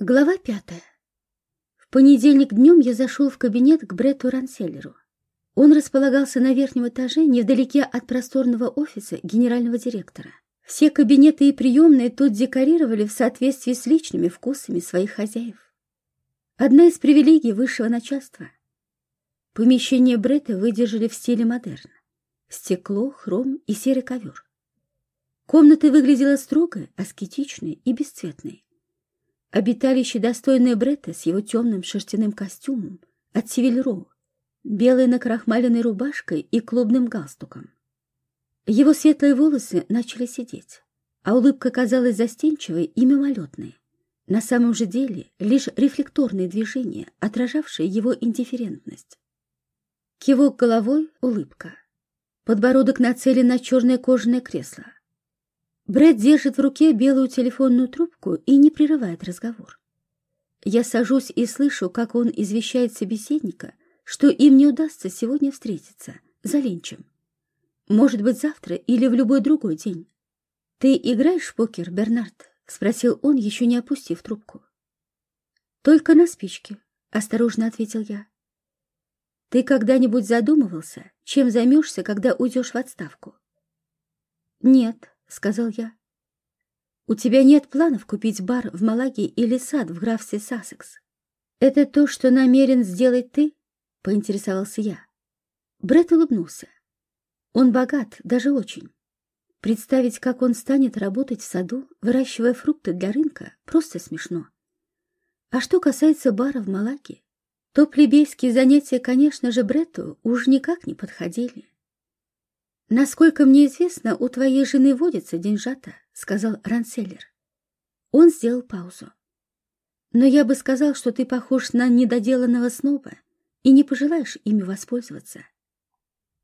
Глава пятая. В понедельник днем я зашел в кабинет к Бретту Ранселлеру. Он располагался на верхнем этаже, невдалеке от просторного офиса генерального директора. Все кабинеты и приемные тут декорировали в соответствии с личными вкусами своих хозяев. Одна из привилегий высшего начальства. Помещение Бретта выдержали в стиле модерн. Стекло, хром и серый ковер. Комната выглядела строгой, аскетичной и бесцветной. Обиталище, достойное Бретта с его темным шерстяным костюмом от Сивильроу, белой накрахмаленной рубашкой и клубным галстуком. Его светлые волосы начали сидеть, а улыбка казалась застенчивой и мимолетной. На самом же деле лишь рефлекторные движения, отражавшие его индифферентность. Кивок головой — улыбка. Подбородок нацелен на черное кожаное кресло. Брэд держит в руке белую телефонную трубку и не прерывает разговор. Я сажусь и слышу, как он извещает собеседника, что им не удастся сегодня встретиться, за ленчем. Может быть, завтра или в любой другой день. «Ты играешь в покер, Бернард?» — спросил он, еще не опустив трубку. «Только на спичке», — осторожно ответил я. «Ты когда-нибудь задумывался, чем займешься, когда уйдешь в отставку?» «Нет», — сказал я. «У тебя нет планов купить бар в Малаге или сад в графстве Сассекс? Это то, что намерен сделать ты?» — поинтересовался я. Бред улыбнулся. Он богат, даже очень. Представить, как он станет работать в саду, выращивая фрукты для рынка, просто смешно. А что касается бара в Малаке, то плебейские занятия, конечно же, Бретту уж никак не подходили. «Насколько мне известно, у твоей жены водится деньжата», — сказал Ранселлер. Он сделал паузу. «Но я бы сказал, что ты похож на недоделанного сноба и не пожелаешь ими воспользоваться.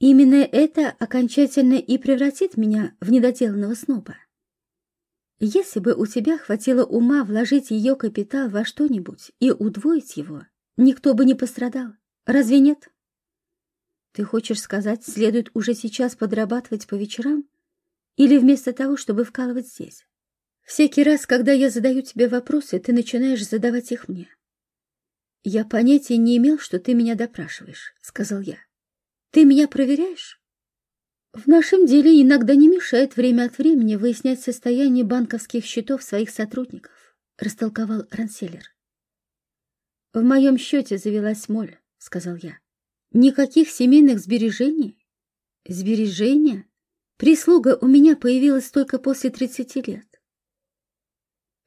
Именно это окончательно и превратит меня в недоделанного сноба. Если бы у тебя хватило ума вложить ее капитал во что-нибудь и удвоить его, никто бы не пострадал. Разве нет?» Ты хочешь сказать, следует уже сейчас подрабатывать по вечерам? Или вместо того, чтобы вкалывать здесь? Всякий раз, когда я задаю тебе вопросы, ты начинаешь задавать их мне. Я понятия не имел, что ты меня допрашиваешь, сказал я. Ты меня проверяешь? В нашем деле иногда не мешает время от времени выяснять состояние банковских счетов своих сотрудников, растолковал Ранселлер. В моем счете завелась моль, сказал я. Никаких семейных сбережений? Сбережения? Прислуга у меня появилась только после 30 лет.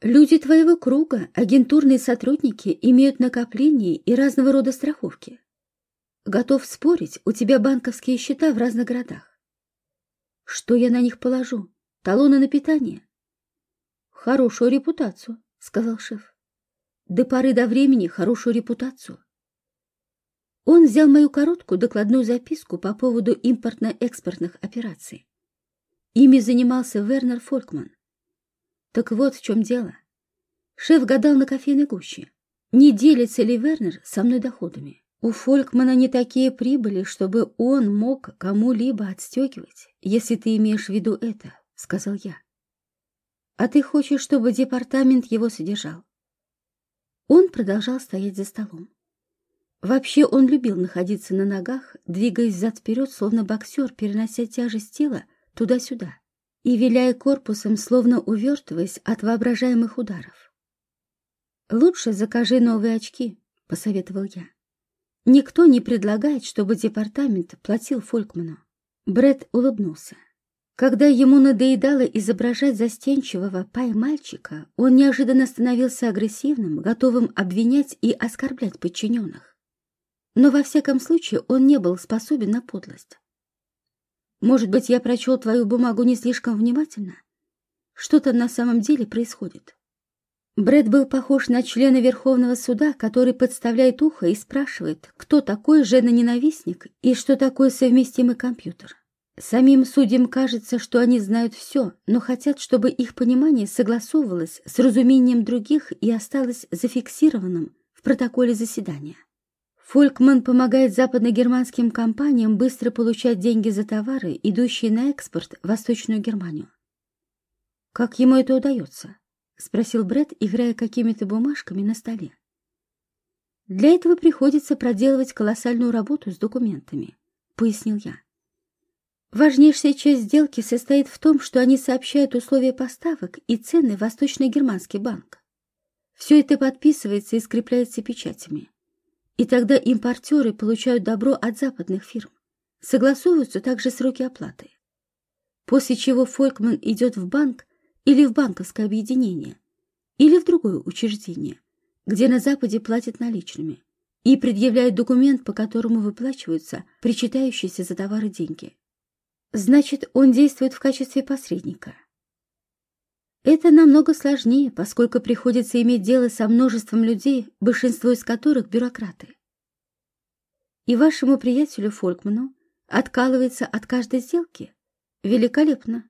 Люди твоего круга, агентурные сотрудники, имеют накопления и разного рода страховки. Готов спорить, у тебя банковские счета в разных городах. Что я на них положу? Талоны на питание? Хорошую репутацию, сказал шеф. До поры до времени хорошую репутацию. Он взял мою короткую докладную записку по поводу импортно-экспортных операций. Ими занимался Вернер Фолькман. Так вот в чем дело. Шеф гадал на кофейной гуще. Не делится ли Вернер со мной доходами? У Фолькмана не такие прибыли, чтобы он мог кому-либо отстегивать, если ты имеешь в виду это, — сказал я. А ты хочешь, чтобы департамент его содержал? Он продолжал стоять за столом. Вообще он любил находиться на ногах, двигаясь зад-вперед, словно боксер, перенося тяжесть тела туда-сюда и виляя корпусом, словно увертываясь от воображаемых ударов. «Лучше закажи новые очки», — посоветовал я. «Никто не предлагает, чтобы департамент платил Фолькману». Бред улыбнулся. Когда ему надоедало изображать застенчивого пай-мальчика, он неожиданно становился агрессивным, готовым обвинять и оскорблять подчиненных но во всяком случае он не был способен на подлость. Может быть, я прочел твою бумагу не слишком внимательно? Что-то на самом деле происходит. Брэд был похож на члена Верховного суда, который подставляет ухо и спрашивает, кто такой женоненавистник и что такое совместимый компьютер. Самим судьям кажется, что они знают все, но хотят, чтобы их понимание согласовывалось с разумением других и осталось зафиксированным в протоколе заседания. Фолькман помогает западногерманским компаниям быстро получать деньги за товары, идущие на экспорт в Восточную Германию. Как ему это удается? — спросил Бред, играя какими-то бумажками на столе. «Для этого приходится проделывать колоссальную работу с документами», — пояснил я. Важнейшая часть сделки состоит в том, что они сообщают условия поставок и цены в Восточно-Германский банк. Все это подписывается и скрепляется печатями. И тогда импортеры получают добро от западных фирм. Согласовываются также сроки оплаты. После чего Фолькман идет в банк или в банковское объединение, или в другое учреждение, где на Западе платят наличными, и предъявляет документ, по которому выплачиваются причитающиеся за товары деньги. Значит, он действует в качестве посредника. Это намного сложнее, поскольку приходится иметь дело со множеством людей, большинство из которых бюрократы. И вашему приятелю Фолькману откалывается от каждой сделки? Великолепно.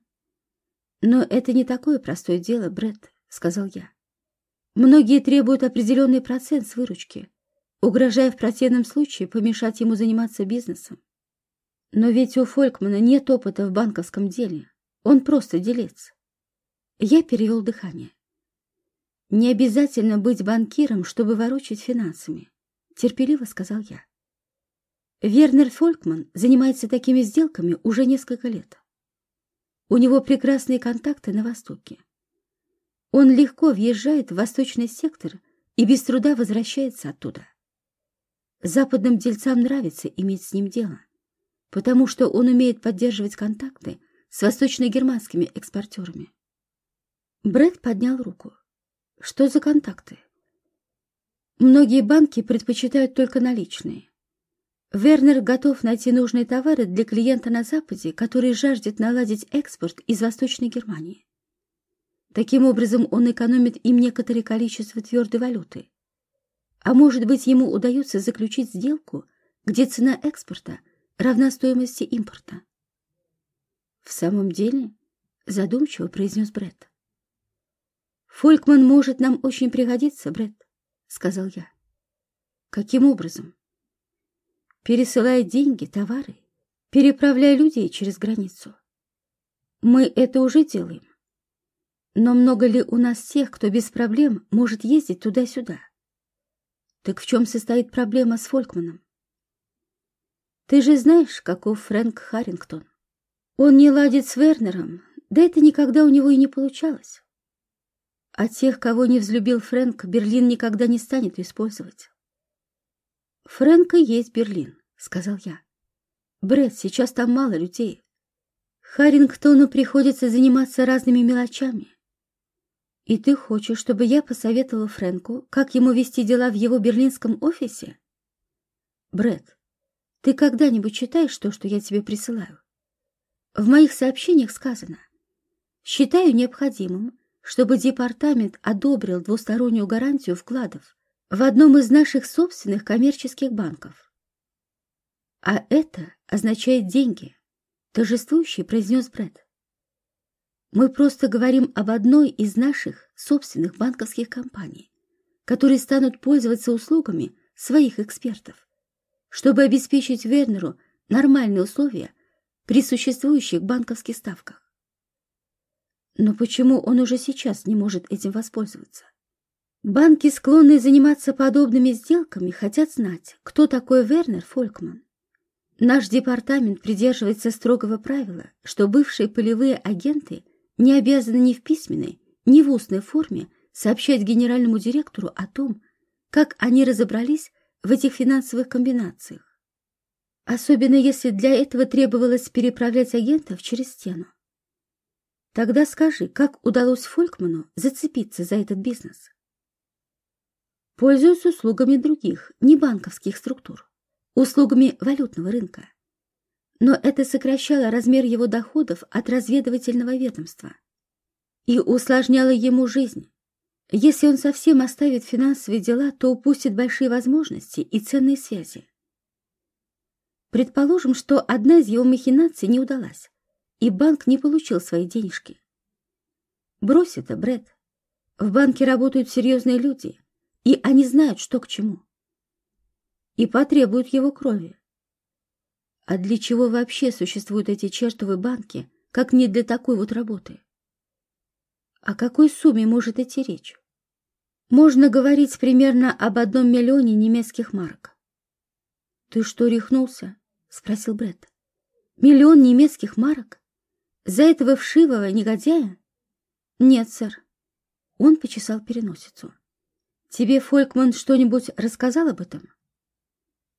Но это не такое простое дело, Бред, сказал я. Многие требуют определенный процент с выручки, угрожая в противном случае помешать ему заниматься бизнесом. Но ведь у Фолькмана нет опыта в банковском деле. Он просто делец. Я перевел дыхание. Не обязательно быть банкиром, чтобы ворочать финансами, терпеливо сказал я. Вернер Фолькман занимается такими сделками уже несколько лет. У него прекрасные контакты на Востоке. Он легко въезжает в восточный сектор и без труда возвращается оттуда. Западным дельцам нравится иметь с ним дело потому что он умеет поддерживать контакты с восточно-германскими экспортерами. Брэд поднял руку. Что за контакты? Многие банки предпочитают только наличные. Вернер готов найти нужные товары для клиента на Западе, который жаждет наладить экспорт из Восточной Германии. Таким образом, он экономит им некоторое количество твердой валюты. А может быть, ему удается заключить сделку, где цена экспорта равна стоимости импорта. В самом деле, задумчиво произнес Бред. Фолькман может нам очень пригодиться, Бред, сказал я. Каким образом? Пересылая деньги, товары, переправляя людей через границу. Мы это уже делаем. Но много ли у нас тех, кто без проблем может ездить туда-сюда? Так в чем состоит проблема с Фолькманом? Ты же знаешь, каков Фрэнк Харрингтон. Он не ладит с Вернером, да это никогда у него и не получалось. А тех, кого не взлюбил Фрэнк, Берлин никогда не станет использовать. Фрэнка есть Берлин, сказал я. Бред, сейчас там мало людей. Харрингтону приходится заниматься разными мелочами. И ты хочешь, чтобы я посоветовала Фрэнку, как ему вести дела в его берлинском офисе? Бред, ты когда-нибудь читаешь то, что я тебе присылаю? В моих сообщениях сказано. Считаю необходимым, чтобы департамент одобрил двустороннюю гарантию вкладов в одном из наших собственных коммерческих банков. А это означает деньги, торжествующий произнес Брэд. Мы просто говорим об одной из наших собственных банковских компаний, которые станут пользоваться услугами своих экспертов чтобы обеспечить Вернеру нормальные условия при существующих банковских ставках. Но почему он уже сейчас не может этим воспользоваться? Банки, склонные заниматься подобными сделками, хотят знать, кто такой Вернер Фолькман. Наш департамент придерживается строгого правила, что бывшие полевые агенты не обязаны ни в письменной, ни в устной форме сообщать генеральному директору о том, как они разобрались в этих финансовых комбинациях. Особенно если для этого требовалось переправлять агентов через стену. Тогда скажи, как удалось Фолькману зацепиться за этот бизнес? Пользуясь услугами других, не банковских структур, услугами валютного рынка. Но это сокращало размер его доходов от разведывательного ведомства и усложняло ему жизнь, если он совсем оставит финансовые дела, то упустит большие возможности и ценные связи. Предположим, что одна из его махинаций не удалась, и банк не получил свои денежки. Брось это, Брэд. В банке работают серьезные люди, и они знают, что к чему. И потребуют его крови. А для чего вообще существуют эти чертовы банки, как не для такой вот работы? О какой сумме может идти речь? Можно говорить примерно об одном миллионе немецких марок. «Ты что, рехнулся?» — спросил Бред. «Миллион немецких марок? За этого вшивого негодяя?» «Нет, сэр». Он почесал переносицу. «Тебе Фолькман что-нибудь рассказал об этом?»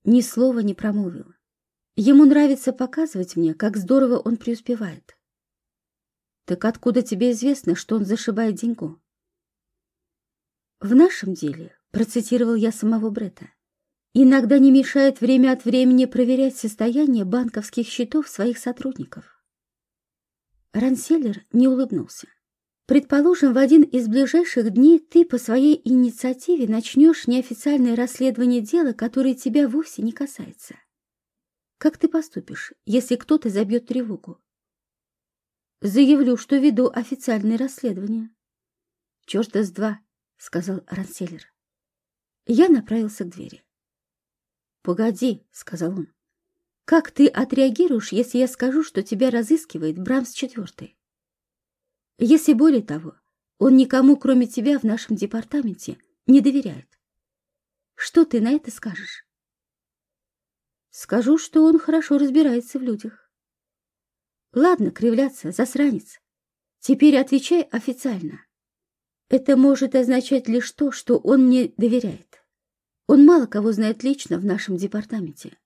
Ни слова не промолвил. Ему нравится показывать мне, как здорово он преуспевает. Так откуда тебе известно, что он зашибает деньгу? В нашем деле, процитировал я самого Брета, иногда не мешает время от времени проверять состояние банковских счетов своих сотрудников. Ранселлер не улыбнулся. Предположим, в один из ближайших дней ты по своей инициативе начнешь неофициальное расследование дела, которое тебя вовсе не касается. Как ты поступишь, если кто-то забьет тревогу? Заявлю, что веду официальное расследование. Черта с два, сказал Ранселлер. Я направился к двери. Погоди, сказал он. Как ты отреагируешь, если я скажу, что тебя разыскивает Брамс четвертый? Если более того, он никому, кроме тебя, в нашем департаменте не доверяет. Что ты на это скажешь? Скажу, что он хорошо разбирается в людях. Ладно, кривляться, засранец. Теперь отвечай официально. Это может означать лишь то, что он мне доверяет. Он мало кого знает лично в нашем департаменте.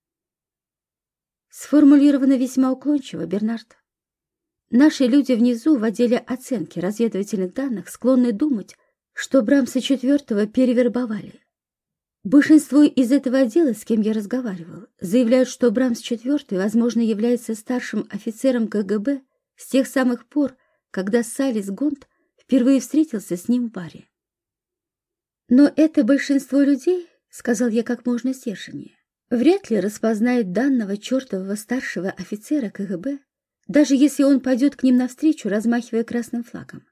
Сформулировано весьма уклончиво, Бернард. Наши люди внизу в отделе оценки разведывательных данных склонны думать, что Брамса IV перевербовали. Большинство из этого отдела, с кем я разговаривал, заявляют, что Брамс IV, возможно, является старшим офицером КГБ с тех самых пор, когда Салис Гонт впервые встретился с ним в баре. Но это большинство людей, сказал я как можно сдержаннее, вряд ли распознает данного чертового старшего офицера КГБ, даже если он пойдет к ним навстречу, размахивая красным флагом.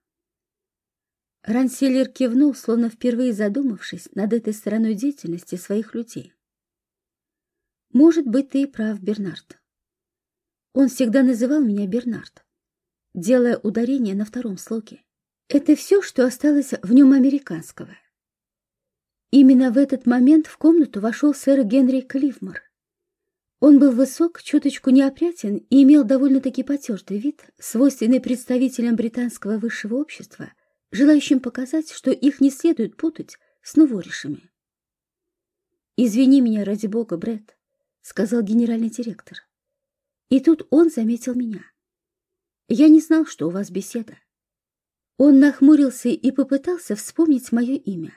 Ранселлер кивнул, словно впервые задумавшись над этой стороной деятельности своих людей. «Может быть, ты и прав, Бернард. Он всегда называл меня Бернард, делая ударение на втором слоге. Это все, что осталось в нем американского. Именно в этот момент в комнату вошел сэр Генри Кливмор. Он был высок, чуточку неопрятен и имел довольно-таки потертый вид, свойственный представителям британского высшего общества — желающим показать, что их не следует путать с новоришами. «Извини меня, ради бога, Брэд», — сказал генеральный директор. И тут он заметил меня. «Я не знал, что у вас беседа». Он нахмурился и попытался вспомнить мое имя.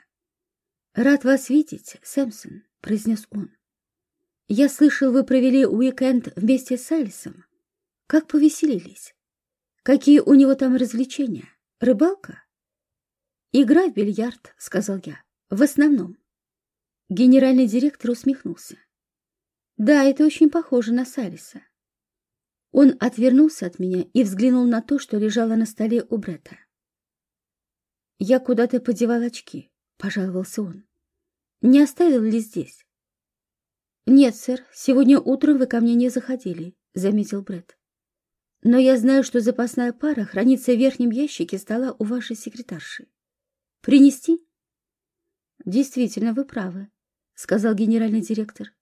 «Рад вас видеть, Сэмсон», — произнес он. «Я слышал, вы провели уикенд вместе с Алисом. Как повеселились? Какие у него там развлечения? Рыбалка?» «Игра в бильярд», — сказал я, — «в основном». Генеральный директор усмехнулся. «Да, это очень похоже на Салиса». Он отвернулся от меня и взглянул на то, что лежало на столе у Бретта. «Я куда-то подевал очки», — пожаловался он. «Не оставил ли здесь?» «Нет, сэр, сегодня утром вы ко мне не заходили», — заметил Бретт. «Но я знаю, что запасная пара хранится в верхнем ящике стола у вашей секретарши. Принести? Действительно, вы правы, сказал генеральный директор.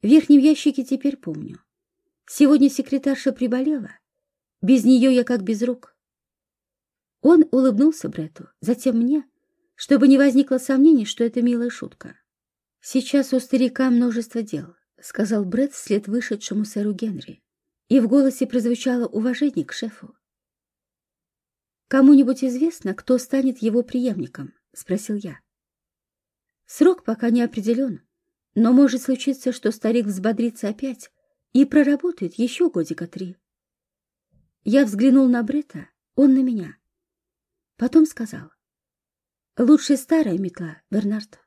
В верхнем ящике теперь помню. Сегодня секретарша приболела. Без нее я как без рук. Он улыбнулся Брету, затем мне, чтобы не возникло сомнений, что это милая шутка. «Сейчас у старика множество дел», — сказал Бред вслед вышедшему сэру Генри, и в голосе прозвучало уважение к шефу. «Кому-нибудь известно, кто станет его преемником?» — спросил я. «Срок пока не определен, но может случиться, что старик взбодрится опять и проработает еще годика три». Я взглянул на Брета, он на меня. Потом сказал. «Лучше старая метла, Бернард».